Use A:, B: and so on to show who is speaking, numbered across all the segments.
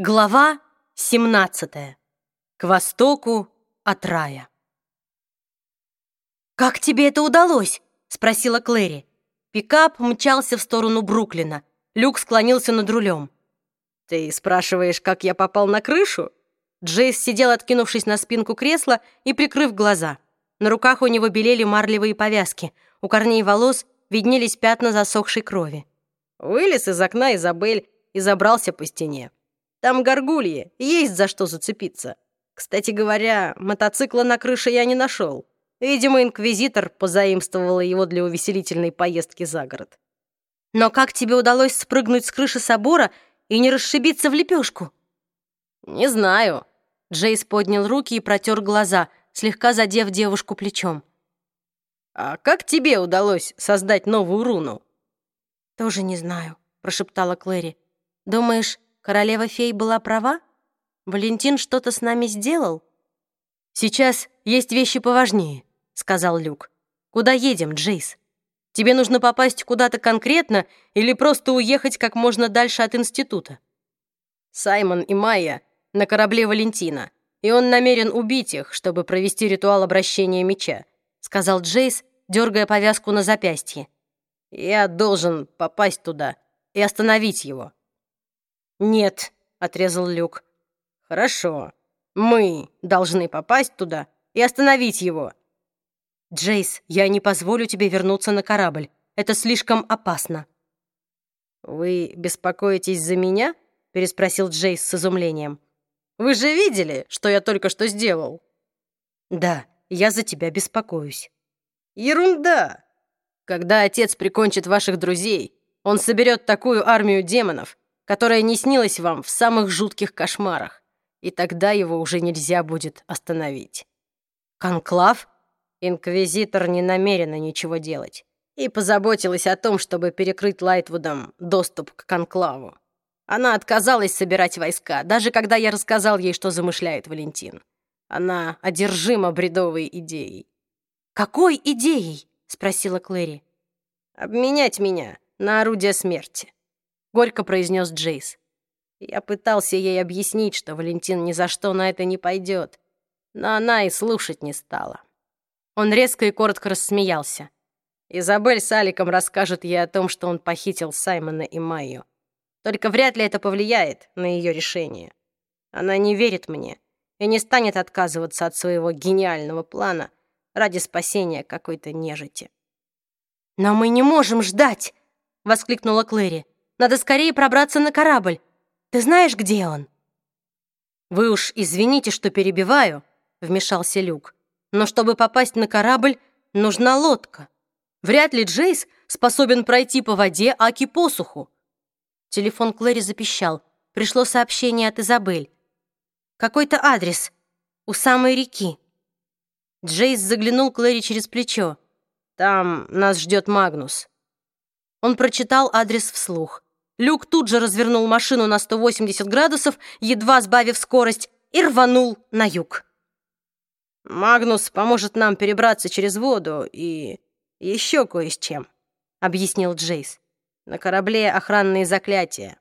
A: Глава 17. К востоку от рая. «Как тебе это удалось?» — спросила Клэри. Пикап мчался в сторону Бруклина. Люк склонился над рулем.
B: «Ты спрашиваешь, как я попал на крышу?»
A: Джейс сидел, откинувшись на спинку кресла и прикрыв глаза. На руках у него белели марлевые повязки. У корней волос виднелись пятна засохшей крови.
B: Вылез из окна Изабель и забрался по стене. Там горгульи, есть за что зацепиться. Кстати говоря, мотоцикла на крыше я не нашел. Видимо, инквизитор позаимствовал его для увеселительной поездки за город.
A: Но как тебе удалось спрыгнуть с крыши собора и не расшибиться в лепешку?
B: Не знаю.
A: Джейс поднял руки и протер глаза, слегка задев девушку плечом.
B: А как тебе удалось создать новую руну?
A: Тоже не знаю, прошептала Клэри. Думаешь, Королева-фей была права? Валентин что-то с нами сделал?
B: Сейчас есть вещи поважнее, сказал Люк. Куда едем, Джейс? Тебе нужно попасть куда-то конкретно или просто уехать как можно дальше от института? Саймон и Майя на корабле Валентина, и он намерен убить их, чтобы провести ритуал обращения меча, сказал Джейс, дергая повязку на запястье. Я должен попасть туда и остановить его.
A: «Нет», — отрезал Люк.
B: «Хорошо. Мы должны попасть туда и остановить его».
A: «Джейс, я не позволю тебе вернуться на корабль. Это слишком опасно».
B: «Вы беспокоитесь за меня?» — переспросил Джейс с изумлением. «Вы же видели, что я только что сделал?»
A: «Да, я за тебя беспокоюсь».
B: «Ерунда! Когда отец прикончит ваших друзей, он соберет такую армию демонов, которое не снилось вам в самых жутких кошмарах, и тогда его уже нельзя будет остановить.
A: Конклав?
B: Инквизитор не намерена ничего делать и позаботилась о том, чтобы перекрыть Лайтвудом доступ к Конклаву. Она отказалась собирать войска, даже когда я рассказал ей, что замышляет Валентин. Она одержима бредовой идеей.
A: «Какой идеей?» — спросила Клэри.
B: «Обменять меня на орудие смерти. — горько произнес Джейс. Я пытался ей объяснить, что Валентин ни за что на это не пойдет, но она и слушать не стала.
A: Он резко и коротко рассмеялся.
B: Изабель с Аликом расскажет ей о том, что он похитил Саймона и Майю. Только вряд ли это повлияет на ее решение. Она не верит мне и не станет отказываться от своего гениального плана ради спасения какой-то нежити.
A: «Но мы не можем ждать!» — воскликнула Клэри. Надо скорее пробраться на корабль. Ты знаешь, где он?»
B: «Вы уж извините, что перебиваю», — вмешался Люк. «Но чтобы попасть на корабль, нужна лодка. Вряд ли Джейс способен пройти по воде Аки посуху».
A: Телефон Клэри запищал. Пришло сообщение от Изабель. «Какой-то адрес. У самой реки». Джейс заглянул Клэри через плечо.
B: «Там нас ждет Магнус».
A: Он прочитал адрес вслух. Люк тут же развернул машину на 180 градусов, едва сбавив скорость, и рванул на юг.
B: «Магнус поможет нам перебраться через воду и еще кое с чем», — объяснил Джейс. «На корабле охранные заклятия.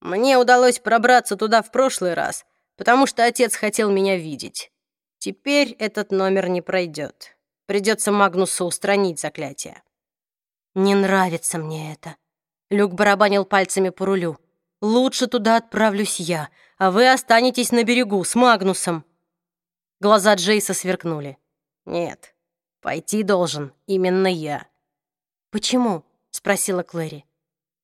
B: Мне удалось пробраться туда в прошлый раз, потому что отец хотел меня видеть. Теперь этот номер не пройдет. Придется Магнусу устранить заклятие».
A: «Не нравится мне это», Люк барабанил пальцами по рулю. «Лучше туда отправлюсь я, а вы останетесь на берегу с Магнусом». Глаза Джейса сверкнули.
B: «Нет, пойти должен именно я».
A: «Почему?» — спросила Клэри.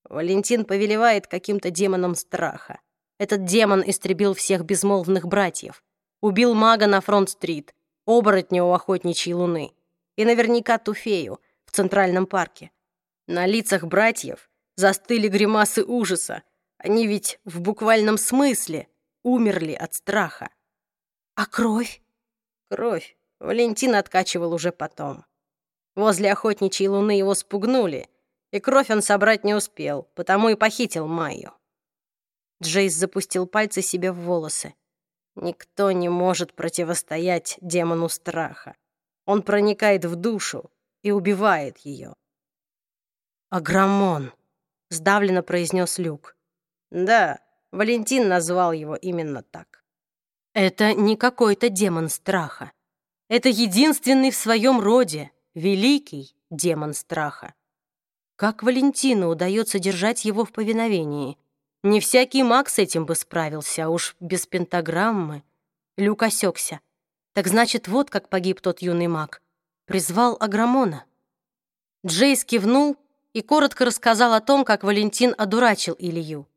B: «Валентин повелевает каким-то демоном страха. Этот демон истребил всех безмолвных братьев. Убил мага на Фронт-стрит, оборотня у охотничьей луны и наверняка Туфею в Центральном парке. На лицах братьев застыли гримасы ужаса. Они ведь в буквальном смысле умерли от страха.
A: А кровь?
B: Кровь Валентин откачивал уже потом. Возле охотничьей луны его спугнули, и кровь он собрать не успел, потому и похитил Майю. Джейс запустил пальцы себе в волосы. Никто не может противостоять демону страха. Он проникает в душу и убивает ее.
A: Аграмон, сдавленно произнес Люк.
B: Да, Валентин назвал его именно так.
A: Это не какой-то демон страха. Это единственный в своем роде, великий демон страха. Как Валентину удается держать его в повиновении? Не всякий маг с этим бы справился, а уж без пентаграммы. Люк осекся. Так значит, вот как погиб тот юный маг. Призвал Агромона. Джейс кивнул и коротко рассказал о том, как Валентин одурачил Илью.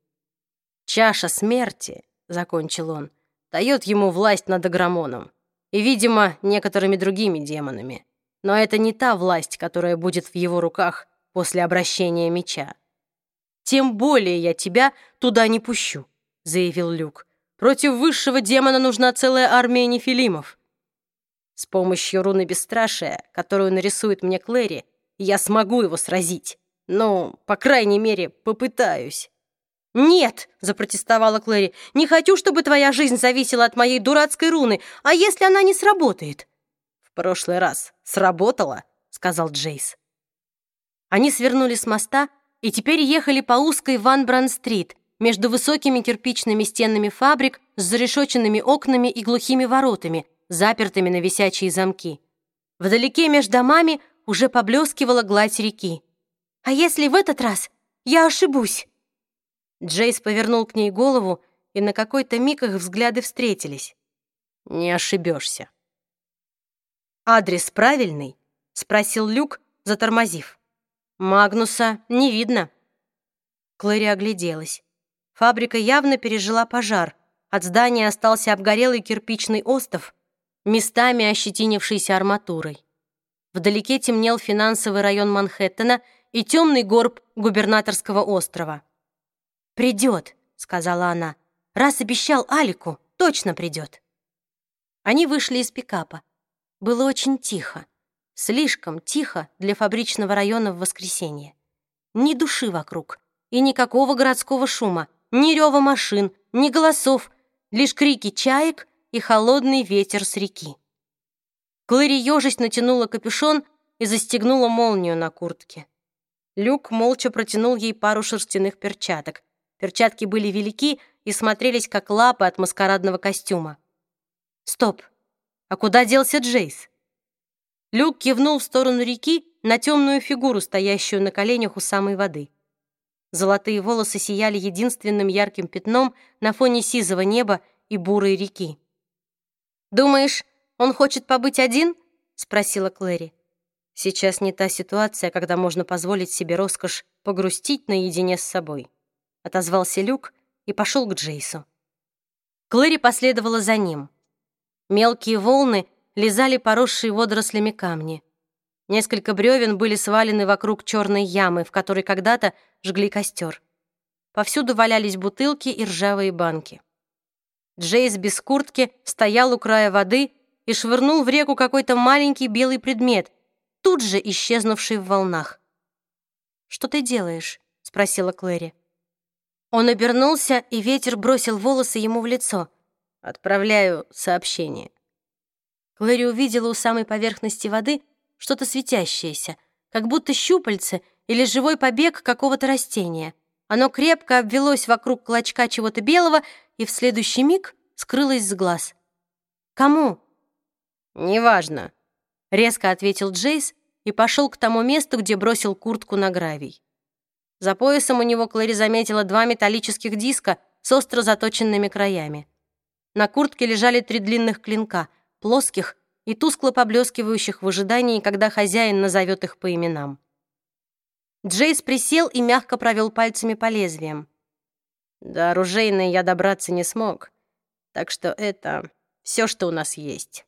A: «Чаша смерти», — закончил он, — дает ему власть над Агромоном и, видимо, некоторыми другими демонами. Но это не та власть, которая будет в его руках после обращения меча. «Тем более я тебя туда не пущу», — заявил Люк. «Против высшего демона нужна целая армия нефилимов». С помощью руны бесстрашия, которую нарисует мне Клэри, я смогу его сразить. Ну, по крайней мере, попытаюсь. «Нет!» — запротестовала Клэри. «Не хочу, чтобы твоя жизнь зависела от моей дурацкой руны. А если она не сработает?» «В прошлый раз сработала», — сказал Джейс. Они свернули с моста и теперь ехали по узкой Ван Бран-стрит между высокими кирпичными стенами фабрик с зарешоченными окнами и глухими воротами, запертыми на висячие замки. Вдалеке между домами уже поблескивала гладь реки. «А если в этот раз я ошибусь?» Джейс повернул к ней голову, и на какой-то миг их взгляды встретились. «Не ошибешься». «Адрес правильный?» — спросил Люк, затормозив. «Магнуса не видно». Клэри огляделась. Фабрика явно пережила пожар. От здания остался обгорелый кирпичный остов, местами ощетинившийся арматурой. Вдалеке темнел финансовый район Манхэттена и темный горб губернаторского острова. «Придет», — сказала она. «Раз обещал Алику, точно придет». Они вышли из пикапа. Было очень тихо. Слишком тихо для фабричного района в воскресенье. Ни души вокруг. И никакого городского шума. Ни рева машин, ни голосов. Лишь крики чаек и холодный ветер с реки. Клэри ежесть натянула капюшон и застегнула молнию на куртке. Люк молча протянул ей пару шерстяных перчаток. Перчатки были велики и смотрелись как лапы от маскарадного костюма. «Стоп! А куда делся Джейс?» Люк кивнул в сторону реки на темную фигуру, стоящую на коленях у самой воды. Золотые волосы сияли единственным ярким пятном на фоне сизого неба и бурой реки. «Думаешь, он хочет побыть один?» — спросила Клэри. Сейчас не та ситуация, когда можно позволить себе роскошь погрустить наедине с собой отозвался Люк и пошел к Джейсу. Клэри последовала за ним. Мелкие волны лизали поросшие водорослями камни. Несколько бревен были свалены вокруг черной ямы, в которой когда-то жгли костер. Повсюду валялись бутылки и ржавые банки. Джейс без куртки стоял у края воды и швырнул в реку какой-то маленький белый предмет, тут же исчезнувший в волнах. «Что ты делаешь?» — спросила Клэри. Он обернулся, и ветер бросил волосы ему в лицо. «Отправляю сообщение». Клэри увидела у самой поверхности воды что-то светящееся, как будто щупальце или живой побег какого-то растения. Оно крепко обвелось вокруг клочка чего-то белого и в следующий миг скрылось с глаз. «Кому?» «Неважно», — резко ответил Джейс и пошел к тому месту, где бросил куртку на гравий. За поясом у него Клэри заметила два металлических диска с остро заточенными краями. На куртке лежали три длинных клинка, плоских и тускло поблескивающих в ожидании, когда хозяин назовет их по именам. Джейс присел и мягко провел пальцами по лезвиям. До оружейной я добраться не смог, так что это все, что у нас есть.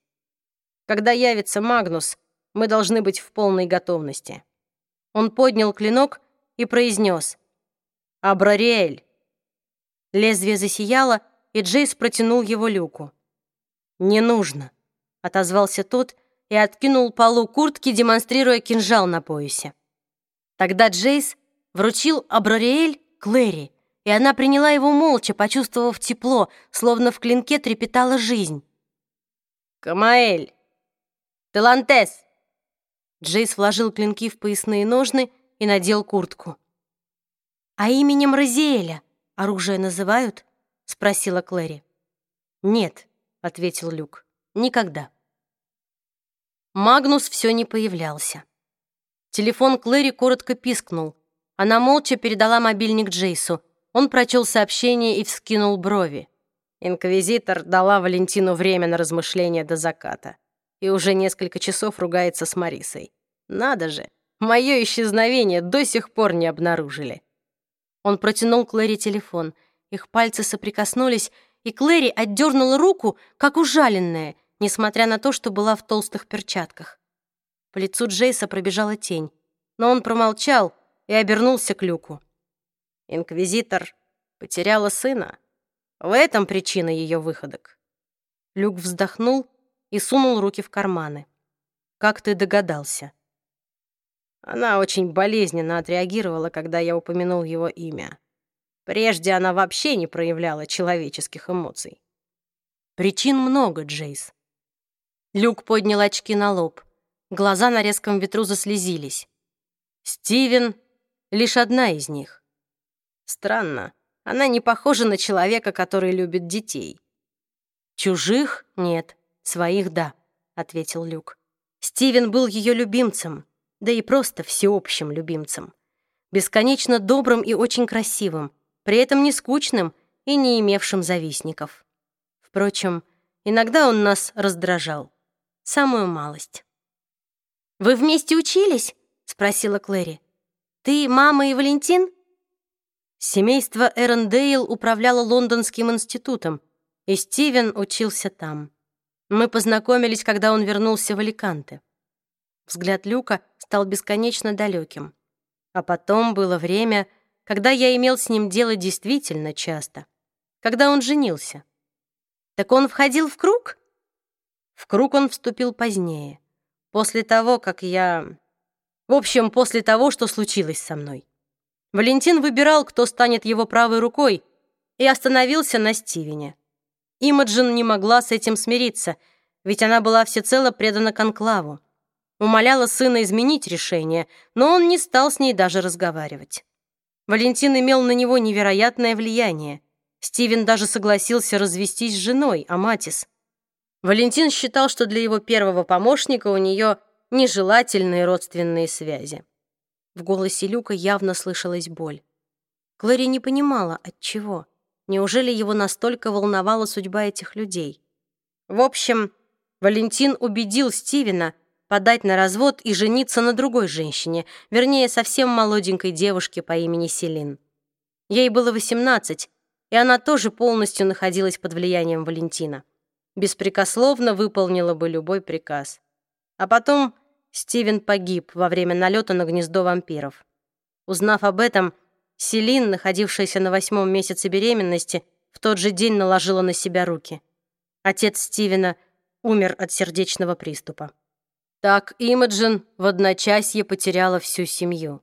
A: Когда явится Магнус, мы должны быть в полной готовности. Он поднял клинок и произнес «Абрариэль». Лезвие засияло, и Джейс протянул его люку. «Не нужно», — отозвался тот и откинул полу куртки, демонстрируя кинжал на поясе. Тогда Джейс вручил Абрариэль Клэри, и она приняла его молча, почувствовав тепло, словно в клинке трепетала жизнь. «Камаэль! Телантес!» Джейс вложил клинки в поясные ножны и надел куртку. «А именем Розиэля оружие называют?» спросила Клэри. «Нет», — ответил Люк, — «никогда». Магнус все не появлялся. Телефон Клэри коротко пискнул. Она молча передала мобильник Джейсу. Он прочел сообщение и вскинул брови. Инквизитор дала Валентину время на размышления до заката. И уже несколько часов ругается с Марисой. Надо же, мое исчезновение до сих пор не обнаружили. Он протянул Клэри телефон. Их пальцы соприкоснулись, и Клэри отдернула руку, как ужаленная, несмотря на то, что была в толстых перчатках. По лицу Джейса пробежала тень, но он промолчал и обернулся к Люку. «Инквизитор потеряла сына. В этом причина ее выходок». Люк вздохнул и сунул руки в карманы. «Как ты догадался?» Она очень болезненно отреагировала, когда я упомянул его имя. Прежде она вообще не проявляла человеческих эмоций. Причин много, Джейс. Люк поднял очки на лоб. Глаза на резком ветру заслезились. Стивен — лишь одна из них. Странно, она не похожа на человека, который любит детей. «Чужих — нет, своих — да», — ответил Люк. Стивен был ее любимцем, да и просто всеобщим любимцем. Бесконечно добрым и очень красивым, при этом не скучным и не имевшим завистников. Впрочем, иногда он нас раздражал. Самую малость. «Вы вместе учились?» — спросила Клэри. «Ты, мама и Валентин?» Семейство Эрондейл управляло Лондонским институтом, и Стивен учился там. Мы познакомились, когда он вернулся в Аликанте. Взгляд Люка стал бесконечно далеким. А потом было время, когда я имел с ним дело действительно часто. Когда он женился. Так он входил в круг? В круг он вступил позднее. После того, как я... В общем, после того, что случилось со мной. Валентин выбирал, кто станет его правой рукой, и остановился на Стивене. Имаджин не могла с этим смириться, ведь она была всецело предана Конклаву. Умоляла сына изменить решение, но он не стал с ней даже разговаривать. Валентин имел на него невероятное влияние. Стивен даже согласился развестись с женой, Аматис. Валентин считал, что для его первого помощника у нее нежелательные родственные связи. В голосе Люка явно слышалась боль. Клэри не понимала, от чего. Неужели его настолько волновала судьба этих людей? В общем, Валентин убедил Стивена подать на развод и жениться на другой женщине, вернее, совсем молоденькой девушке по имени Селин. Ей было 18, и она тоже полностью находилась под влиянием Валентина беспрекословно выполнила бы любой приказ. А потом Стивен погиб во время налета на гнездо вампиров. Узнав об этом, Селин, находившаяся на восьмом месяце беременности, в тот же день наложила на себя руки. Отец Стивена умер от сердечного приступа. Так Имаджин в одночасье потеряла всю семью.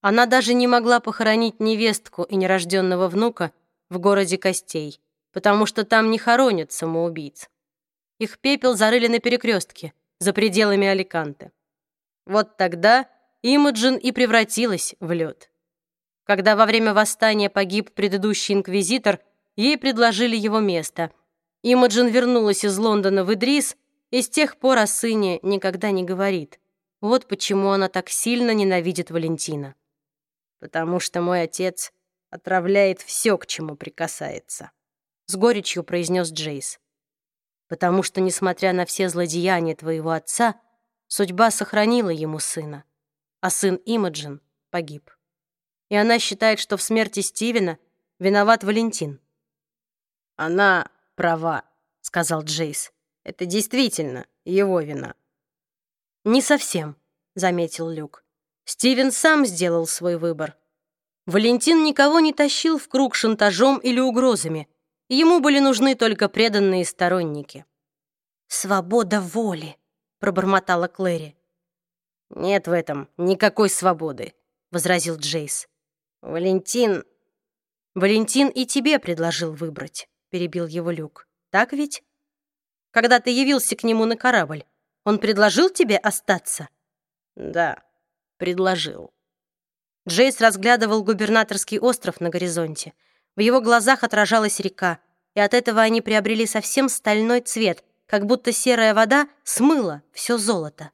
A: Она даже не могла похоронить невестку и нерожденного внука в городе Костей потому что там не хоронят самоубийц. Их пепел зарыли на перекрестке, за пределами Аликанте. Вот тогда Имаджин и превратилась в лед. Когда во время восстания погиб предыдущий инквизитор, ей предложили его место. Имаджин вернулась из Лондона в Идрис и с тех пор о сыне никогда не говорит. Вот почему она так сильно ненавидит Валентина. Потому что мой отец отравляет все, к чему прикасается с горечью произнес Джейс. Потому что, несмотря на все злодеяния твоего отца, судьба сохранила ему сына, а сын Имаджин погиб. И она считает, что в смерти Стивена виноват Валентин. Она права, сказал Джейс. Это действительно его вина. Не совсем, заметил Люк. Стивен сам сделал свой выбор. Валентин никого не тащил в круг шантажом или угрозами. Ему были нужны только преданные сторонники. «Свобода воли», — пробормотала Клэри. «Нет в этом никакой свободы», — возразил Джейс. «Валентин...» «Валентин и тебе предложил выбрать», — перебил его Люк. «Так ведь? Когда ты явился к нему на корабль, он предложил тебе остаться?» «Да, предложил». Джейс разглядывал губернаторский остров на горизонте — В его глазах отражалась река, и от этого они приобрели совсем стальной цвет, как будто серая вода смыла все золото.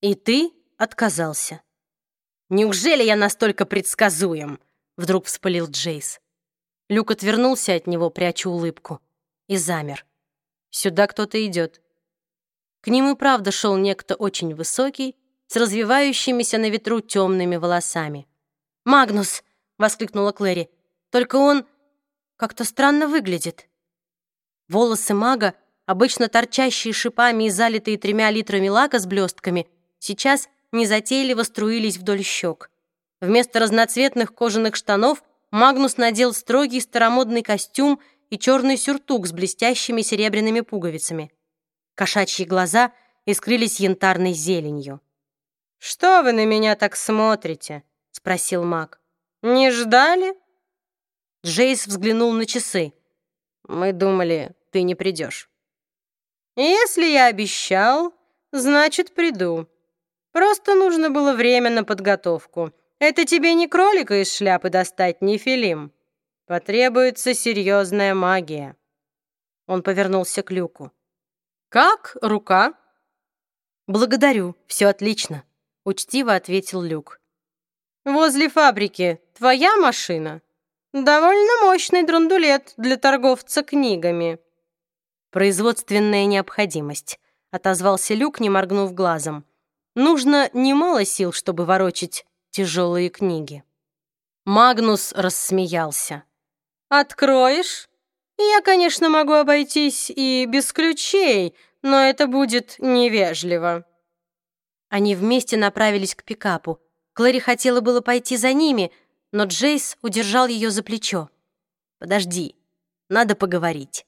A: И ты отказался. «Неужели я настолько предсказуем?» — вдруг вспылил Джейс. Люк отвернулся от него, пряча улыбку, и замер. «Сюда кто-то идет». К ним и правда шел некто очень высокий, с развивающимися на ветру темными волосами. «Магнус!» — воскликнула Клэри. «Только он как-то странно выглядит». Волосы мага, обычно торчащие шипами и залитые тремя литрами лака с блестками, сейчас незатейливо струились вдоль щек. Вместо разноцветных кожаных штанов Магнус надел строгий старомодный костюм и черный сюртук с блестящими серебряными пуговицами. Кошачьи глаза искрились янтарной зеленью. «Что вы на меня так смотрите?» — спросил маг. «Не ждали?» Джейс взглянул на часы. «Мы думали, ты не придешь». «Если я обещал, значит, приду. Просто нужно было время на подготовку. Это тебе не кролика из шляпы достать, не филим. Потребуется серьезная магия». Он повернулся к Люку. «Как рука?» «Благодарю, все отлично», — учтиво ответил Люк. «Возле фабрики твоя машина? Довольно мощный драндулет для торговца книгами». «Производственная необходимость», — отозвался Люк, не моргнув глазом. «Нужно немало сил, чтобы ворочить тяжелые книги». Магнус рассмеялся. «Откроешь? Я, конечно, могу обойтись и без ключей, но это будет невежливо». Они вместе направились к пикапу. Клэри хотела было пойти за ними, но Джейс удержал ее за плечо. «Подожди, надо поговорить».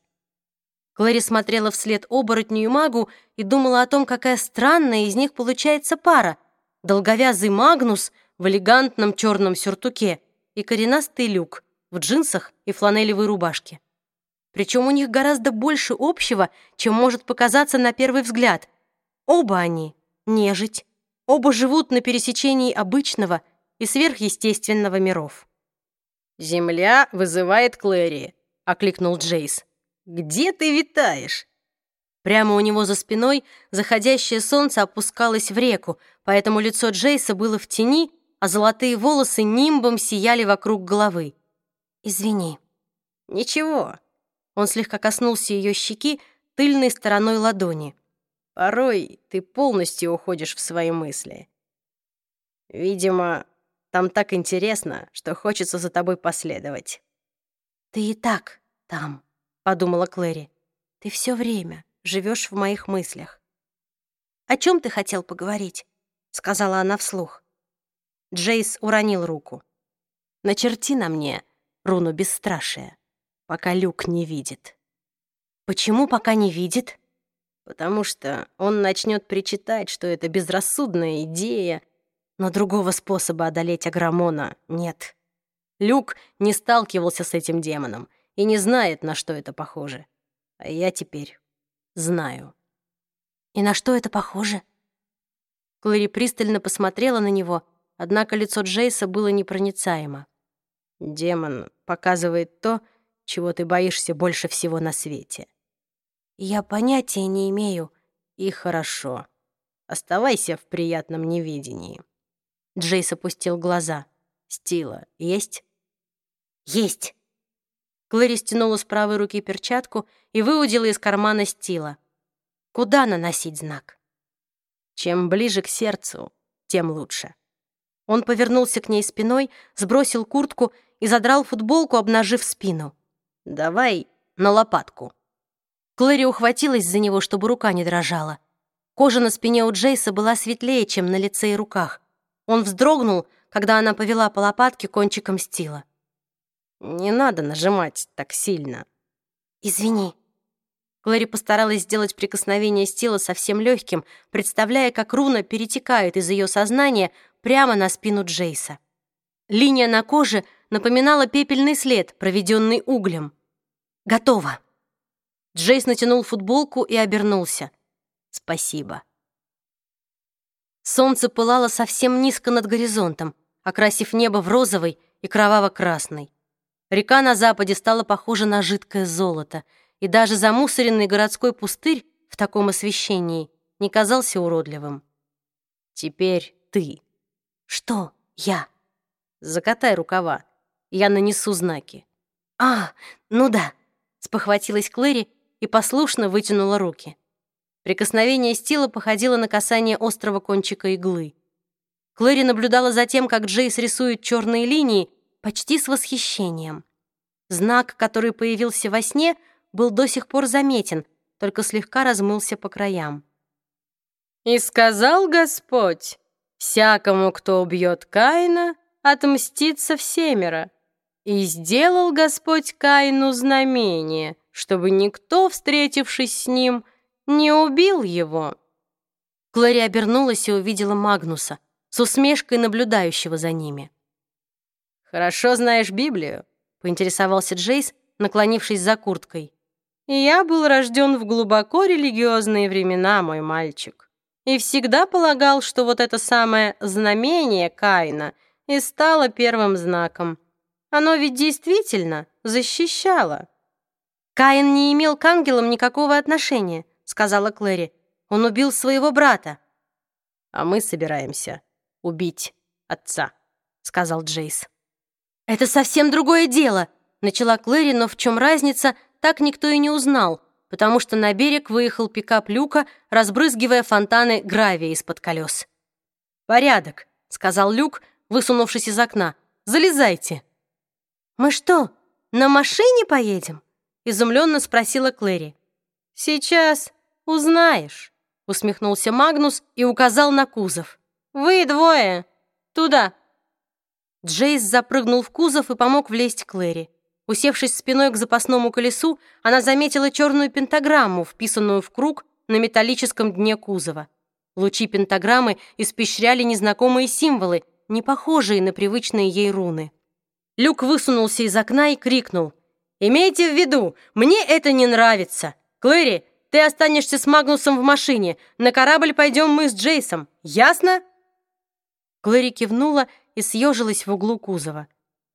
A: Клэри смотрела вслед оборотню и магу и думала о том, какая странная из них получается пара. Долговязый Магнус в элегантном черном сюртуке и коренастый Люк в джинсах и фланелевой рубашке. Причем у них гораздо больше общего, чем может показаться на первый взгляд. Оба они нежить. Оба живут на пересечении обычного и сверхъестественного миров. «Земля вызывает Клэри», — окликнул Джейс. «Где ты витаешь?» Прямо у него за спиной заходящее солнце опускалось в реку, поэтому лицо Джейса было в тени, а золотые волосы нимбом сияли вокруг головы. «Извини». «Ничего». Он слегка коснулся ее щеки тыльной стороной ладони. Порой ты полностью уходишь в свои мысли. Видимо, там так интересно, что хочется за тобой последовать. «Ты и так там», — подумала Клэри. «Ты все время живешь в моих мыслях». «О чем ты хотел поговорить?» — сказала она вслух. Джейс уронил руку. «Начерти на мне руну бесстрашия, пока Люк не видит». «Почему пока не видит?» потому что он начнет причитать, что это безрассудная идея, но другого способа одолеть Аграмона нет. Люк не сталкивался с этим демоном и не знает, на что это похоже. А я теперь знаю. И на что это похоже? Клэри пристально посмотрела на него, однако лицо Джейса было непроницаемо. Демон показывает то, чего ты боишься больше всего на свете. Я понятия не имею. И хорошо. Оставайся в приятном неведении. Джейс опустил глаза. Стила есть? Есть. Клэри стянула с правой руки перчатку и выудила из кармана стила. Куда наносить знак? Чем ближе к сердцу, тем лучше. Он повернулся к ней спиной, сбросил куртку и задрал футболку, обнажив спину. «Давай на лопатку». Клэри ухватилась за него, чтобы рука не дрожала. Кожа на спине у Джейса была светлее, чем на лице и руках. Он вздрогнул, когда она повела по лопатке кончиком стила. «Не надо нажимать так сильно». «Извини». Клэри постаралась сделать прикосновение стила совсем легким, представляя, как руна перетекает из ее сознания прямо на спину Джейса. Линия на коже напоминала пепельный след, проведенный углем. «Готово!» Джейс натянул футболку и обернулся. «Спасибо». Солнце пылало совсем низко над горизонтом, окрасив небо в розовый и кроваво-красный. Река на западе стала похожа на жидкое золото, и даже замусоренный городской пустырь в таком освещении не казался уродливым. «Теперь ты».
B: «Что я?»
A: «Закатай рукава, я нанесу знаки».
B: «А, ну да», — спохватилась Клэри и послушно вытянула руки.
A: Прикосновение стила походило на касание острого кончика иглы. Клэри наблюдала за тем, как Джейс рисует черные линии, почти с восхищением. Знак, который появился во сне, был до сих пор заметен, только слегка размылся по краям. «И сказал Господь, всякому, кто убьет Каина, отмстится всемеро. И сделал Господь Каину знамение, чтобы никто, встретившись с ним, не убил его».
B: Клэри обернулась и увидела Магнуса с усмешкой наблюдающего за ними.
A: «Хорошо знаешь Библию?» — поинтересовался Джейс, наклонившись за курткой. «Я был рожден в глубоко религиозные времена, мой мальчик, и всегда полагал, что вот это самое знамение Каина и стало первым знаком. Оно ведь действительно защищало».
B: «Каин не имел к ангелам никакого отношения», — сказала Клэри. «Он убил своего брата».
A: «А мы собираемся убить отца», — сказал Джейс.
B: «Это совсем другое дело», — начала Клэри, но в чем разница, так никто и не узнал, потому что на берег выехал пикап Люка, разбрызгивая фонтаны гравия из-под колес.
A: «Порядок», — сказал Люк, высунувшись из окна. «Залезайте».
B: «Мы что, на машине поедем?» — изумленно спросила Клэри.
A: «Сейчас узнаешь», — усмехнулся Магнус и указал на кузов. «Вы двое! Туда!»
B: Джейс запрыгнул в кузов и помог влезть Клэри. Усевшись спиной к запасному колесу, она заметила черную пентаграмму, вписанную в круг на металлическом дне кузова. Лучи пентаграммы испещряли незнакомые символы, не похожие на привычные ей руны. Люк высунулся из окна и крикнул.
A: «Имейте в виду, мне это не нравится! Клэри, ты останешься с Магнусом в машине, на корабль пойдем мы с Джейсом, ясно?»
B: Клэри кивнула и съежилась в углу кузова.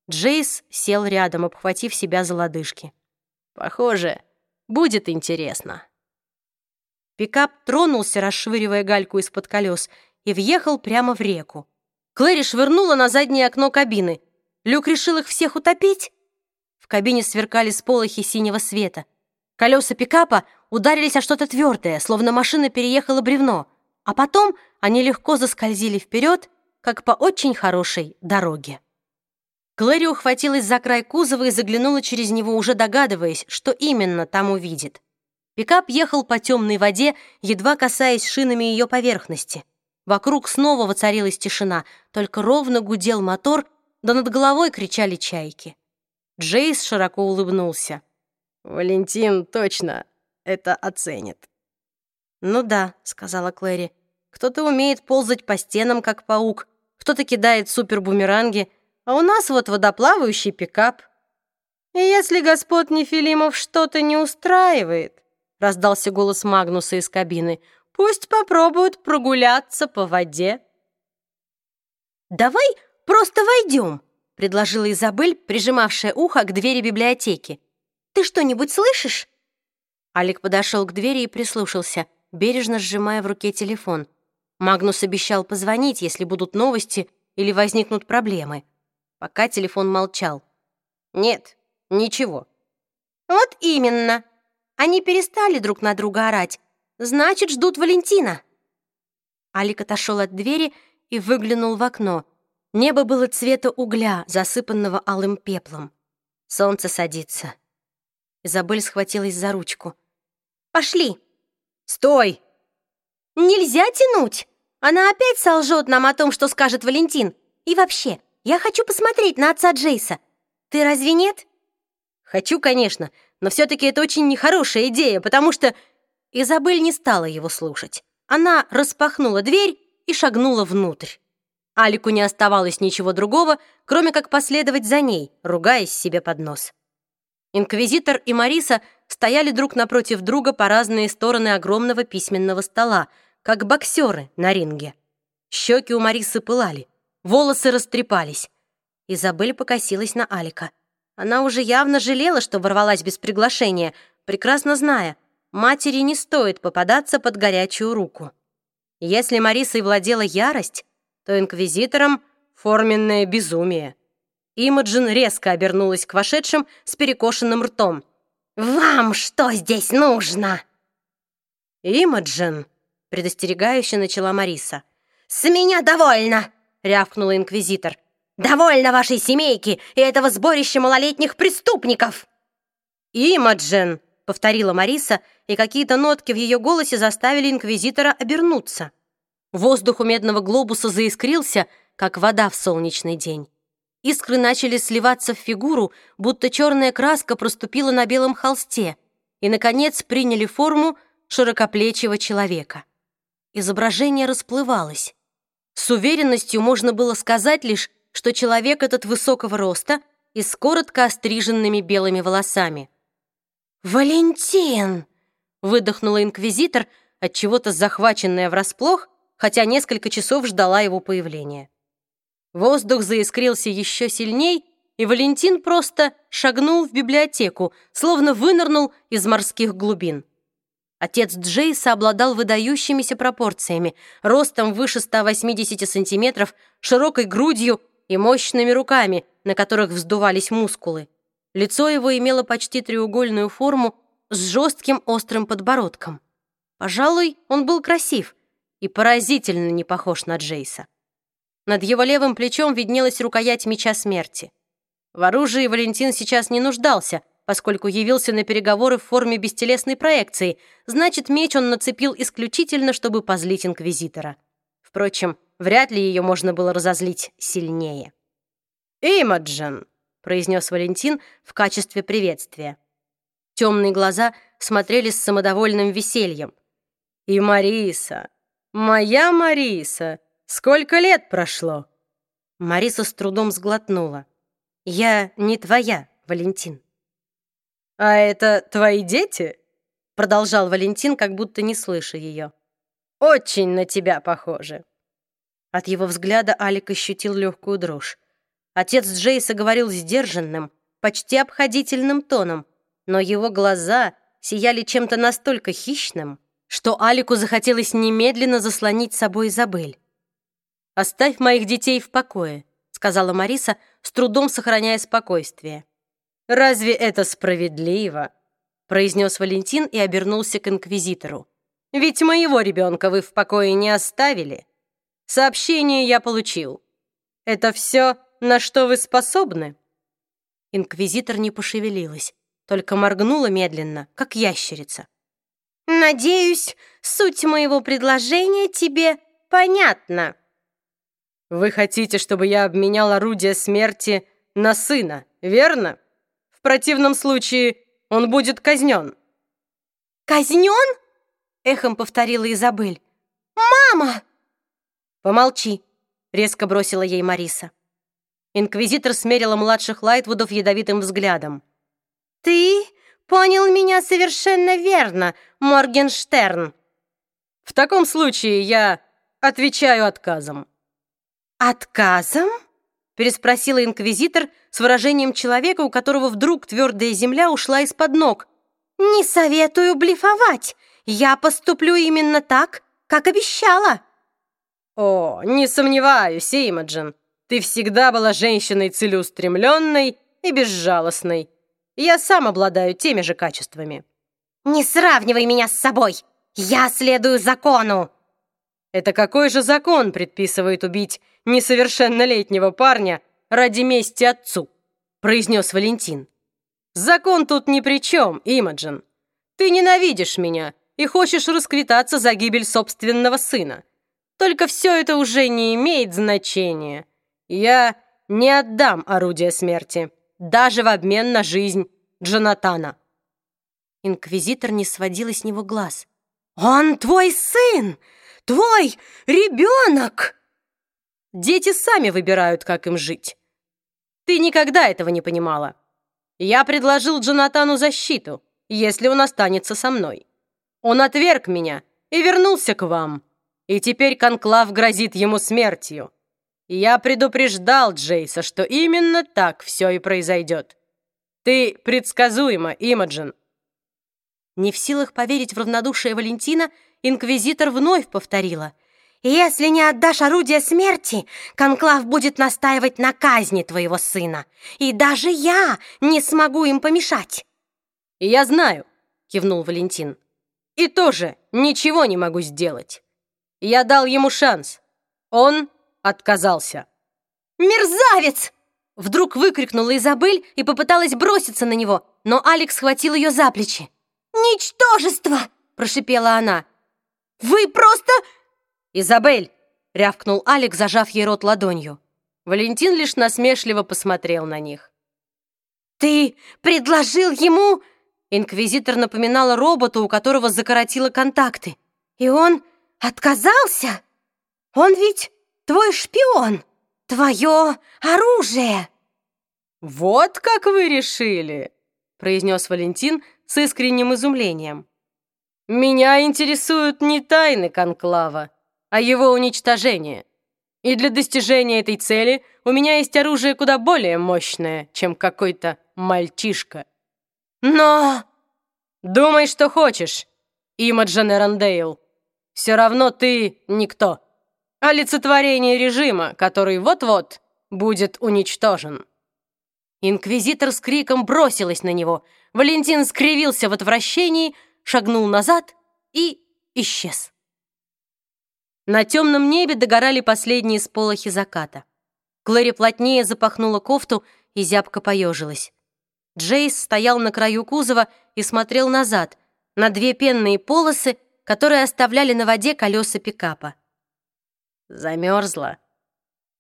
B: Джейс сел рядом, обхватив себя за лодыжки.
A: «Похоже, будет интересно».
B: Пикап тронулся, расшвыривая гальку из-под колес, и въехал прямо в реку. Клэри швырнула на заднее окно кабины. Люк решил их всех утопить? В кабине сверкали сполохи синего света. Колеса пикапа ударились о что-то твердое, словно машина переехала бревно, а потом они легко заскользили вперед как по очень хорошей дороге. Клэри ухватилась за край кузова и заглянула через него, уже догадываясь, что именно там увидит. Пикап ехал по темной воде, едва касаясь шинами ее поверхности. Вокруг снова воцарилась тишина, только ровно гудел мотор, да над головой кричали чайки. Джейс широко улыбнулся.
A: «Валентин точно это оценит».
B: «Ну да», — сказала Клэри. «Кто-то умеет ползать по стенам, как паук, кто-то кидает супербумеранги, а у нас вот водоплавающий пикап.
A: И если господ Нефилимов что-то не устраивает, раздался голос Магнуса из кабины, пусть попробуют прогуляться по воде.
B: «Давай просто войдем», — предложила Изабель, прижимавшая ухо к двери библиотеки. «Ты что-нибудь слышишь?» Алик подошел к двери и прислушался, бережно сжимая в руке телефон. Магнус обещал позвонить, если будут новости или возникнут проблемы. Пока телефон молчал.
A: «Нет, ничего».
B: «Вот именно. Они перестали друг на друга орать. Значит, ждут Валентина». Алик отошел от двери и выглянул в окно. Небо было цвета угля, засыпанного алым пеплом. Солнце садится. Изабель схватилась за ручку. «Пошли!»
A: «Стой!»
B: «Нельзя тянуть! Она опять солжет нам о том, что скажет Валентин. И вообще, я хочу посмотреть на отца Джейса. Ты разве нет?»
A: «Хочу, конечно, но все-таки это очень нехорошая идея, потому что...»
B: Изабель не стала его слушать. Она распахнула дверь и шагнула внутрь. Алику не оставалось ничего другого, кроме как последовать за ней, ругаясь себе под нос. Инквизитор и Мариса стояли друг напротив друга по разные стороны огромного письменного стола — как боксеры на ринге. Щеки у Марисы пылали, волосы растрепались. Изабель покосилась на Алика.
A: Она уже явно жалела, что ворвалась без приглашения, прекрасно зная, матери не стоит попадаться под горячую руку. Если Марисой владела ярость, то инквизитором — форменное безумие. Имаджин резко обернулась к вошедшим с перекошенным ртом. «Вам что здесь нужно?» «Имаджин», — предостерегающе начала Мариса. «С меня довольно!» — рявкнула инквизитор. «Довольно вашей семейки и этого сборища малолетних преступников!» «Имаджин!» — повторила Мариса, и какие-то нотки в ее голосе заставили инквизитора обернуться. Воздух у медного глобуса заискрился, как вода в солнечный день. Искры начали сливаться в фигуру, будто черная краска проступила на белом холсте, и, наконец, приняли форму широкоплечего человека. Изображение расплывалось. С уверенностью можно было сказать лишь, что человек этот высокого роста и с коротко остриженными белыми волосами. «Валентин!» — выдохнула инквизитор, от чего то захваченная врасплох, хотя несколько часов ждала его появления. Воздух заискрился еще сильней, и Валентин просто шагнул в библиотеку, словно вынырнул из морских глубин. Отец Джейса обладал выдающимися пропорциями, ростом выше 180 сантиметров, широкой грудью и мощными руками, на которых вздувались мускулы. Лицо его имело почти треугольную форму с жестким острым подбородком. Пожалуй, он был красив и поразительно не похож на Джейса. Над его левым плечом виднелась рукоять меча смерти. В оружии Валентин сейчас не нуждался, поскольку явился на переговоры в форме бестелесной проекции, значит, меч он нацепил исключительно, чтобы позлить инквизитора. Впрочем, вряд ли ее можно было разозлить сильнее. «Имаджин!» — произнес Валентин в качестве приветствия. Темные глаза смотрели с самодовольным весельем. «И Мариса! Моя Мариса! Сколько лет прошло?» Мариса с трудом сглотнула. «Я не твоя, Валентин». «А это твои дети?» Продолжал Валентин, как будто не слыша ее. «Очень на тебя похожи». От его взгляда Алик ощутил легкую дрожь. Отец Джейса говорил сдержанным, почти обходительным тоном, но его глаза сияли чем-то настолько хищным, что Алику захотелось немедленно заслонить собой Изабель. «Оставь моих детей в покое», — сказала Мариса, с трудом сохраняя спокойствие. «Разве это справедливо?» — произнес Валентин и обернулся к инквизитору. «Ведь моего ребенка вы в покое не оставили. Сообщение я получил. Это все, на что вы способны?» Инквизитор не пошевелилась, только моргнула медленно, как ящерица. «Надеюсь, суть моего предложения тебе понятна». «Вы хотите, чтобы я обменял орудие смерти на сына, верно?» В противном случае он будет казнен». «Казнен?» — эхом повторила Изабель. «Мама!» «Помолчи», — резко бросила ей Мариса. Инквизитор смерила младших Лайтвудов ядовитым взглядом. «Ты понял меня совершенно верно, Моргенштерн». «В таком случае я отвечаю отказом». «Отказом?» Переспросила инквизитор с выражением человека, у которого вдруг твердая земля ушла из-под ног. «Не советую блефовать. Я поступлю именно так, как обещала». «О, не сомневаюсь, Имаджин. Ты всегда была женщиной целеустремленной и безжалостной. Я сам обладаю теми же качествами». «Не сравнивай меня с собой! Я следую закону!» «Это какой же закон предписывает убить несовершеннолетнего парня ради мести отцу», произнес Валентин. «Закон тут ни при чем, Имаджин. Ты ненавидишь меня и хочешь расквитаться за гибель собственного сына. Только все это уже не имеет значения. Я не отдам орудие смерти, даже в обмен на жизнь Джонатана». Инквизитор не сводила с него глаз. «Он твой сын! Твой ребенок!» Дети сами выбирают, как им жить. Ты никогда этого не понимала. Я предложил Джонатану защиту, если он останется со мной. Он отверг меня и вернулся к вам. И теперь Конклав грозит ему смертью. Я предупреждал Джейса, что именно так все и произойдет.
B: Ты предсказуема, Имаджин.
A: Не в силах поверить в равнодушие Валентина, инквизитор вновь повторила. «Если не отдашь орудие смерти, Конклав будет настаивать на казни твоего сына, и даже я не смогу им помешать».
B: «Я знаю», — кивнул Валентин. «И тоже ничего не могу сделать. Я дал ему шанс. Он отказался».
A: «Мерзавец!» Вдруг выкрикнула Изабель и попыталась броситься на него, но Алекс схватил ее за плечи. «Ничтожество!» – прошипела она. «Вы просто...»
B: «Изабель!» – рявкнул Алекс, зажав ей рот ладонью. Валентин лишь насмешливо посмотрел на них.
A: «Ты предложил ему...»
B: Инквизитор напоминала робота, у которого закоротило контакты.
A: «И он отказался? Он ведь твой шпион!» твое оружие!»
B: «Вот как вы решили!» — произнес Валентин с искренним изумлением. «Меня интересуют не тайны Конклава, а его уничтожение. И для достижения этой цели у меня есть оружие куда более мощное, чем какой-то мальчишка».
A: «Но...»
B: «Думай, что хочешь, Имаджин Эрандейл. Все равно ты никто» олицетворение режима, который вот-вот будет уничтожен».
A: Инквизитор с криком бросилась на него. Валентин скривился в отвращении, шагнул назад и исчез. На темном небе догорали последние сполохи заката. Клэри плотнее запахнула кофту и зябко поежилась. Джейс стоял на краю кузова и смотрел назад, на две пенные полосы, которые оставляли на воде колеса пикапа.
B: Замерзла.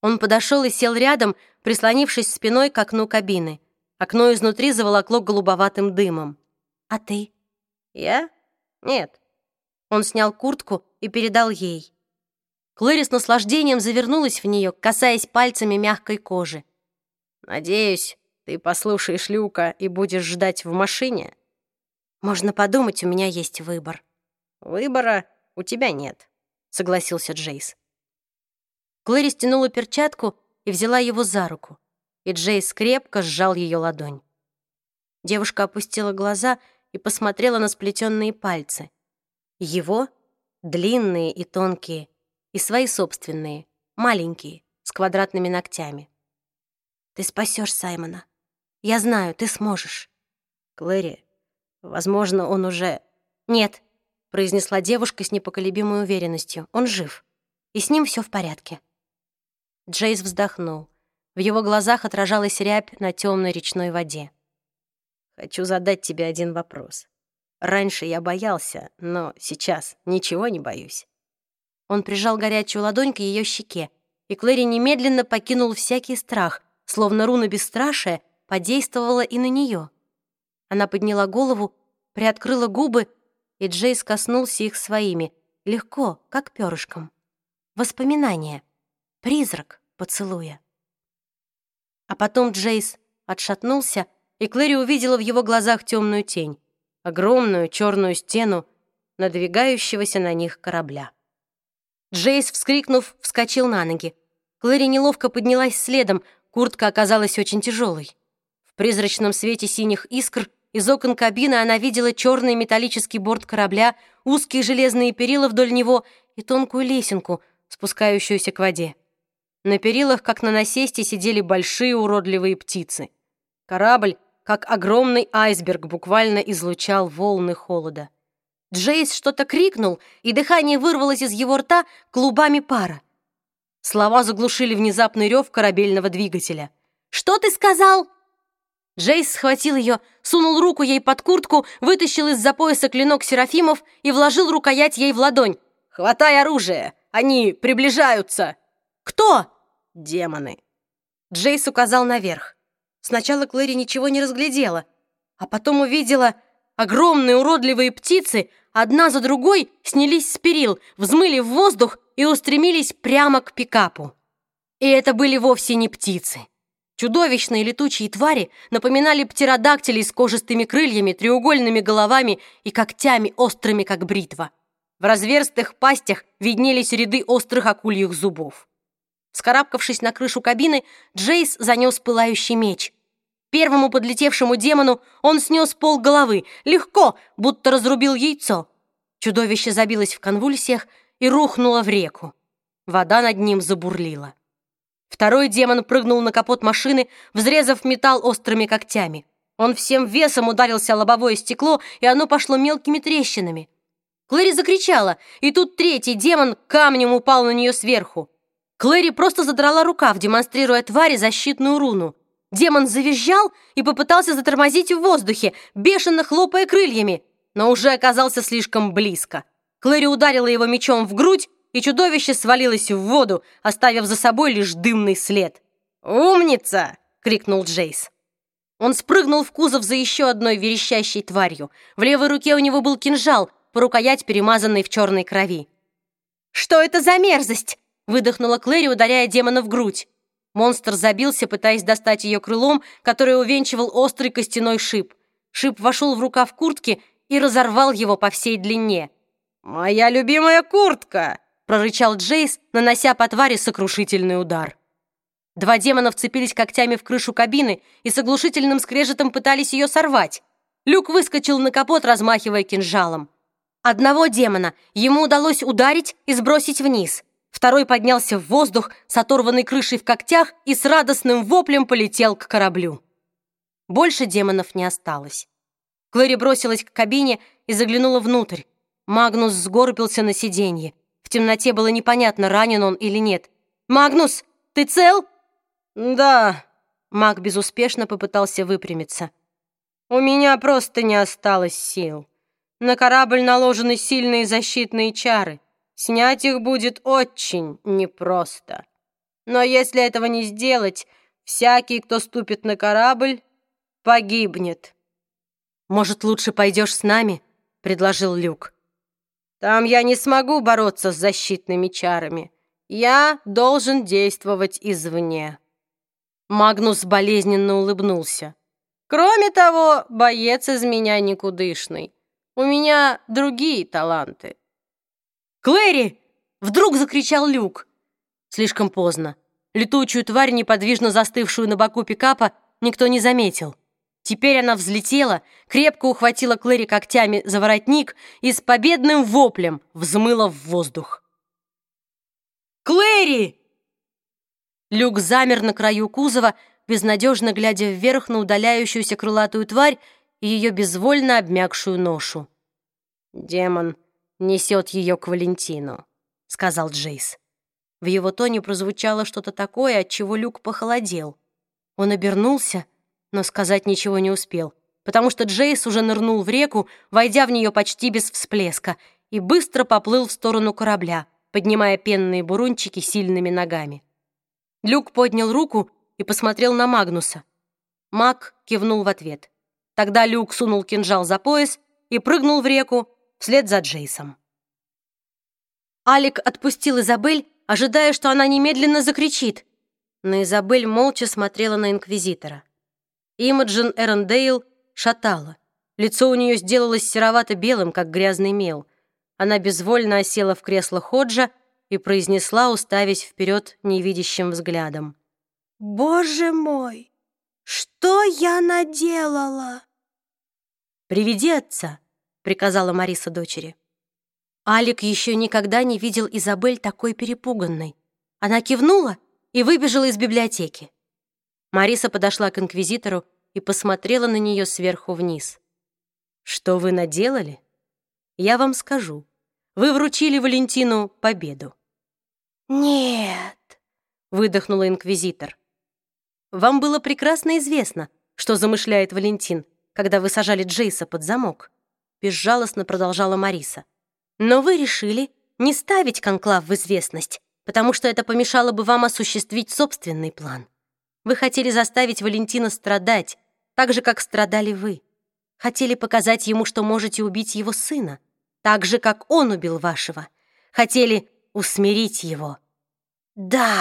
A: Он подошел и сел рядом, прислонившись спиной к окну кабины. Окно изнутри заволокло голубоватым дымом. «А ты?»
B: «Я? Нет».
A: Он снял куртку и передал ей. Клэри с наслаждением завернулась в нее, касаясь пальцами мягкой кожи.
B: «Надеюсь, ты послушаешь Люка и будешь ждать в машине?»
A: «Можно подумать, у меня есть выбор».
B: «Выбора у тебя нет», — согласился Джейс.
A: Клэри стянула перчатку и взяла его за руку, и Джейс крепко сжал ее ладонь. Девушка опустила глаза и посмотрела на сплетенные пальцы. Его — длинные и тонкие, и свои собственные, маленькие, с квадратными ногтями. «Ты спасешь Саймона. Я знаю, ты сможешь».
B: «Клэри, возможно, он уже...»
A: «Нет», — произнесла девушка с непоколебимой уверенностью. «Он жив, и с ним все в порядке». Джейс вздохнул. В его глазах отражалась рябь на темной речной воде.
B: «Хочу задать тебе один вопрос. Раньше я боялся, но сейчас ничего не боюсь».
A: Он прижал горячую ладонь к ее щеке, и Клэри немедленно покинул всякий страх, словно руна бесстрашия подействовала и на нее. Она подняла голову, приоткрыла губы, и Джейс коснулся их своими, легко, как перышком. Воспоминания. Призрак поцелуя. А потом Джейс отшатнулся, и Клэри увидела в его глазах темную тень, огромную черную стену надвигающегося на них корабля. Джейс, вскрикнув, вскочил на ноги. Клэри неловко поднялась следом, куртка оказалась очень тяжелой. В призрачном свете синих искр из окон кабины она видела черный металлический борт корабля, узкие железные перила вдоль него и тонкую лесенку, спускающуюся к воде. На перилах, как на насесте, сидели большие уродливые птицы. Корабль, как огромный айсберг, буквально излучал волны холода. Джейс что-то крикнул, и дыхание вырвалось из его рта клубами пара. Слова заглушили внезапный рев корабельного двигателя. «Что ты сказал?» Джейс схватил ее, сунул руку ей под куртку, вытащил из-за пояса клинок Серафимов и вложил рукоять ей в ладонь.
B: «Хватай оружие! Они приближаются!»
A: «Кто?»
B: демоны.
A: Джейс указал наверх. Сначала Клэри ничего не разглядела, а потом увидела огромные уродливые птицы, одна за другой снялись с перил, взмыли в воздух и устремились прямо к пикапу. И это были вовсе не птицы. Чудовищные летучие твари напоминали птеродактилей с кожистыми крыльями, треугольными головами и когтями, острыми, как бритва. В разверстых пастях виднелись ряды острых акульих зубов. Скарабкавшись на крышу кабины, Джейс занес пылающий меч. Первому подлетевшему демону он снес пол головы, легко, будто разрубил яйцо. Чудовище забилось в конвульсиях и рухнуло в реку. Вода над ним забурлила. Второй демон прыгнул на капот машины, взрезав металл острыми когтями. Он всем весом ударился о лобовое стекло, и оно пошло мелкими трещинами. Клэри закричала, и тут третий демон камнем упал на нее сверху. Клэри просто задрала рукав, демонстрируя твари защитную руну. Демон завизжал и попытался затормозить в воздухе, бешено хлопая крыльями, но уже оказался слишком близко. Клэри ударила его мечом в грудь, и чудовище свалилось в воду, оставив за собой лишь дымный след. «Умница!» — крикнул Джейс. Он спрыгнул в кузов за еще одной верещащей тварью. В левой руке у него был кинжал, по рукоять перемазанный в черной крови. «Что это за мерзость?» — выдохнула Клэри, ударяя демона в грудь. Монстр забился, пытаясь достать ее крылом, которое увенчивал острый костяной шип. Шип вошел в рукав куртки и разорвал его по всей длине. «Моя любимая куртка!» — прорычал Джейс, нанося по твари сокрушительный удар. Два демона вцепились когтями в крышу кабины и с оглушительным скрежетом пытались ее сорвать. Люк выскочил на капот, размахивая кинжалом. Одного демона ему удалось ударить и сбросить вниз. Второй поднялся в воздух с оторванной крышей в когтях и с радостным воплем полетел к кораблю. Больше демонов не осталось. Клэри бросилась к кабине и заглянула внутрь. Магнус сгорбился на сиденье. В темноте было непонятно, ранен он или нет. «Магнус, ты цел?» «Да». Маг безуспешно попытался выпрямиться. «У меня просто не осталось сил. На корабль наложены сильные защитные чары. Снять их будет очень непросто. Но если этого не сделать, всякий, кто ступит на корабль, погибнет.
B: «Может, лучше пойдешь с нами?» — предложил Люк.
A: «Там я не смогу бороться с защитными чарами. Я должен действовать извне».
B: Магнус болезненно улыбнулся.
A: «Кроме того, боец из меня никудышный. У меня другие таланты».
B: «Клэри!» — вдруг закричал Люк. Слишком поздно. Летучую тварь, неподвижно застывшую на боку пикапа, никто не заметил. Теперь она взлетела, крепко ухватила Клэри когтями за воротник и с победным воплем взмыла в воздух. «Клэри!» Люк замер на краю кузова, безнадежно глядя вверх на удаляющуюся крылатую тварь и ее безвольно обмякшую ношу.
A: «Демон!» Несет ее к Валентину», — сказал Джейс.
B: В его тоне прозвучало что-то такое, от чего Люк похолодел. Он обернулся, но сказать ничего не успел, потому что Джейс уже нырнул в реку, войдя в нее почти без всплеска, и быстро поплыл в сторону корабля, поднимая пенные бурунчики сильными ногами. Люк поднял руку и посмотрел на Магнуса. Маг кивнул в ответ. Тогда Люк сунул кинжал за пояс и прыгнул в реку, вслед за Джейсом. Алик отпустил Изабель, ожидая, что она немедленно закричит. Но Изабель молча смотрела на Инквизитора. Имаджин Эрондейл шатала. Лицо у нее сделалось серовато-белым, как грязный мел. Она безвольно осела в кресло Ходжа и произнесла, уставясь вперед невидящим взглядом.
C: «Боже мой, что я наделала?»
B: «Приведи отца», приказала Мариса дочери. Алик еще никогда не видел Изабель такой перепуганной. Она кивнула и выбежала из библиотеки. Мариса подошла к инквизитору и посмотрела на нее сверху вниз. «Что вы наделали? Я вам скажу. Вы вручили Валентину победу».
C: «Нет», —
B: выдохнула инквизитор. «Вам было прекрасно известно, что замышляет Валентин, когда вы сажали Джейса под замок безжалостно продолжала Мариса. Но вы решили не ставить конклав в известность, потому что это помешало бы вам осуществить собственный план. Вы хотели заставить Валентина страдать, так же, как страдали вы. Хотели показать ему, что можете убить его сына, так же, как он убил вашего. Хотели усмирить его. Да.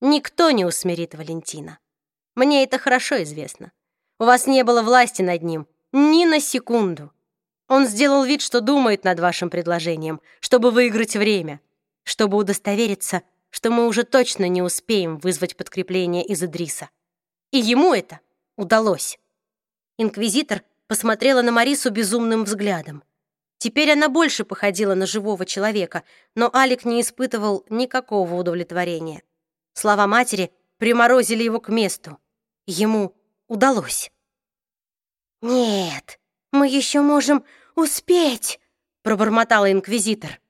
B: Никто не усмирит Валентина. Мне это хорошо известно. У вас не было власти над ним, ни на секунду. Он сделал вид, что думает над вашим предложением, чтобы выиграть время, чтобы удостовериться, что мы уже точно не успеем вызвать подкрепление из Идриса.
A: И ему это удалось. Инквизитор посмотрела на Марису безумным взглядом. Теперь она больше походила на живого человека, но Алик не испытывал никакого удовлетворения. Слова матери приморозили его к месту. Ему удалось.
C: «Нет, мы еще можем успеть», —
A: пробормотала инквизитор.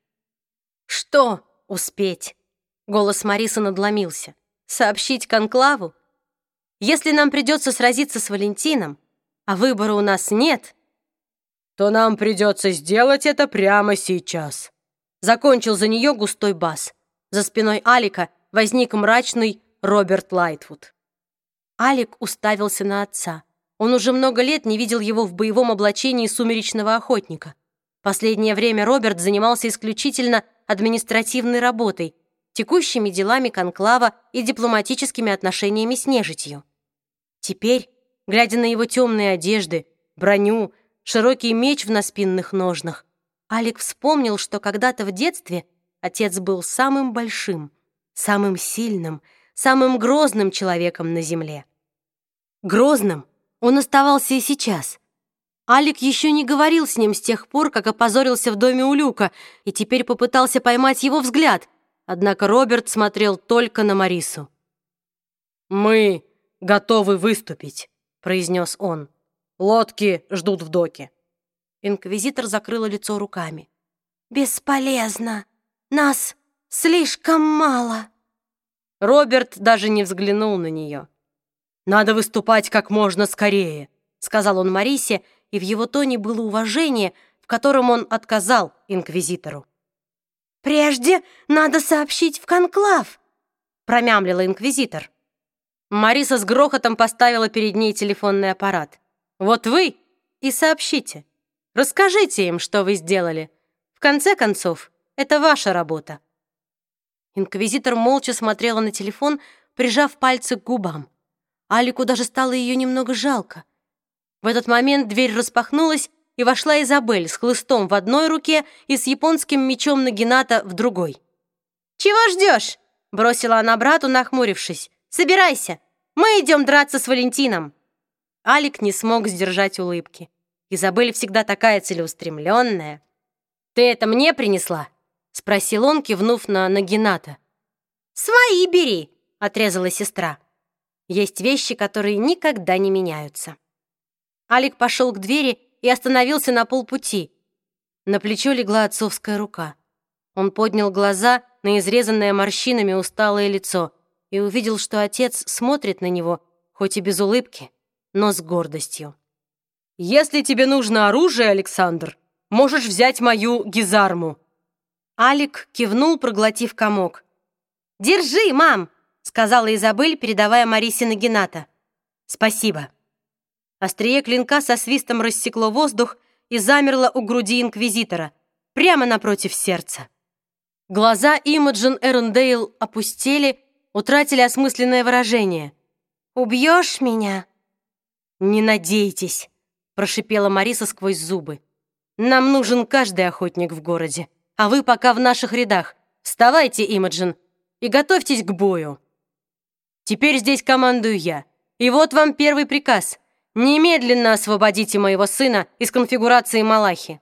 A: «Что успеть?» Голос Марисы надломился. «Сообщить конклаву? Если нам придется сразиться с Валентином, а выбора у нас нет,
B: то нам придется сделать это прямо сейчас.
A: Закончил за нее густой бас. За спиной Алика возник мрачный Роберт Лайтвуд. Алик уставился на отца. Он уже много лет не видел его в боевом облачении сумеречного охотника. Последнее время Роберт занимался исключительно административной работой, текущими делами конклава и дипломатическими отношениями с нежитью. Теперь глядя на его темные одежды, броню, широкий меч в наспинных ножнах, Алик вспомнил, что когда-то в детстве отец был самым большим, самым сильным, самым грозным человеком на земле. Грозным он оставался и сейчас. Алик еще не говорил с ним с тех пор, как опозорился в доме у Люка, и теперь попытался поймать его взгляд, однако Роберт смотрел только на Марису.
B: «Мы готовы выступить», произнес он. «Лодки ждут в доке».
A: Инквизитор закрыла лицо руками.
C: «Бесполезно. Нас слишком мало».
A: Роберт даже не взглянул на нее.
B: «Надо выступать как можно скорее», — сказал он Марисе, и в его тоне было уважение, в котором он отказал инквизитору.
C: «Прежде надо сообщить в конклав», —
A: промямлила инквизитор. Мариса с грохотом поставила перед ней телефонный аппарат. «Вот вы и сообщите. Расскажите им, что вы сделали. В конце концов, это ваша работа». Инквизитор молча смотрела на телефон, прижав пальцы к губам. Алику даже стало ее немного жалко. В этот момент дверь распахнулась, и вошла Изабель с хлыстом в одной руке и с японским мечом Нагината в другой. «Чего ждешь?» — бросила она брату, нахмурившись. Собирайся, мы идем драться с Валентином!» Алик не смог сдержать улыбки. Изабель всегда такая целеустремленная. «Ты это мне принесла?» — спросил он, кивнув на Нагината. «Свои бери!» — отрезала сестра. Есть вещи, которые никогда не меняются. Алик пошел к двери и остановился на полпути. На плечо легла отцовская рука. Он поднял глаза на изрезанное морщинами усталое лицо — и увидел, что отец смотрит на него, хоть и без улыбки, но с гордостью.
B: «Если тебе нужно оружие, Александр, можешь взять мою гизарму».
A: Алик кивнул, проглотив комок. «Держи, мам!» — сказала Изабель, передавая Марисе Нагината. «Спасибо». Острие клинка со свистом рассекло воздух и замерло у груди инквизитора, прямо напротив сердца. Глаза Имаджин Эрондейл опустели, утратили осмысленное выражение.
C: «Убьешь меня?»
A: «Не надейтесь», — прошипела Мариса сквозь зубы. «Нам нужен каждый охотник в городе, а вы пока в наших рядах. Вставайте, Имаджин, и готовьтесь к бою. Теперь здесь командую я. И вот вам первый приказ. Немедленно освободите моего сына из конфигурации Малахи».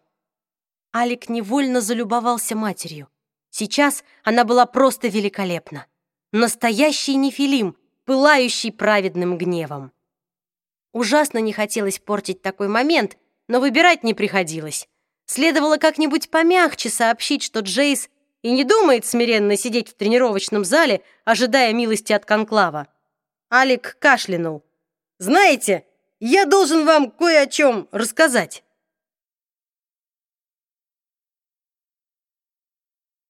A: Алик невольно залюбовался матерью. Сейчас она была просто великолепна. Настоящий нефилим, пылающий праведным гневом. Ужасно не хотелось портить такой момент, но выбирать не приходилось. Следовало как-нибудь помягче сообщить, что Джейс и не думает смиренно сидеть в тренировочном зале, ожидая милости от конклава. Алик кашлянул. «Знаете, я должен вам кое о чем рассказать».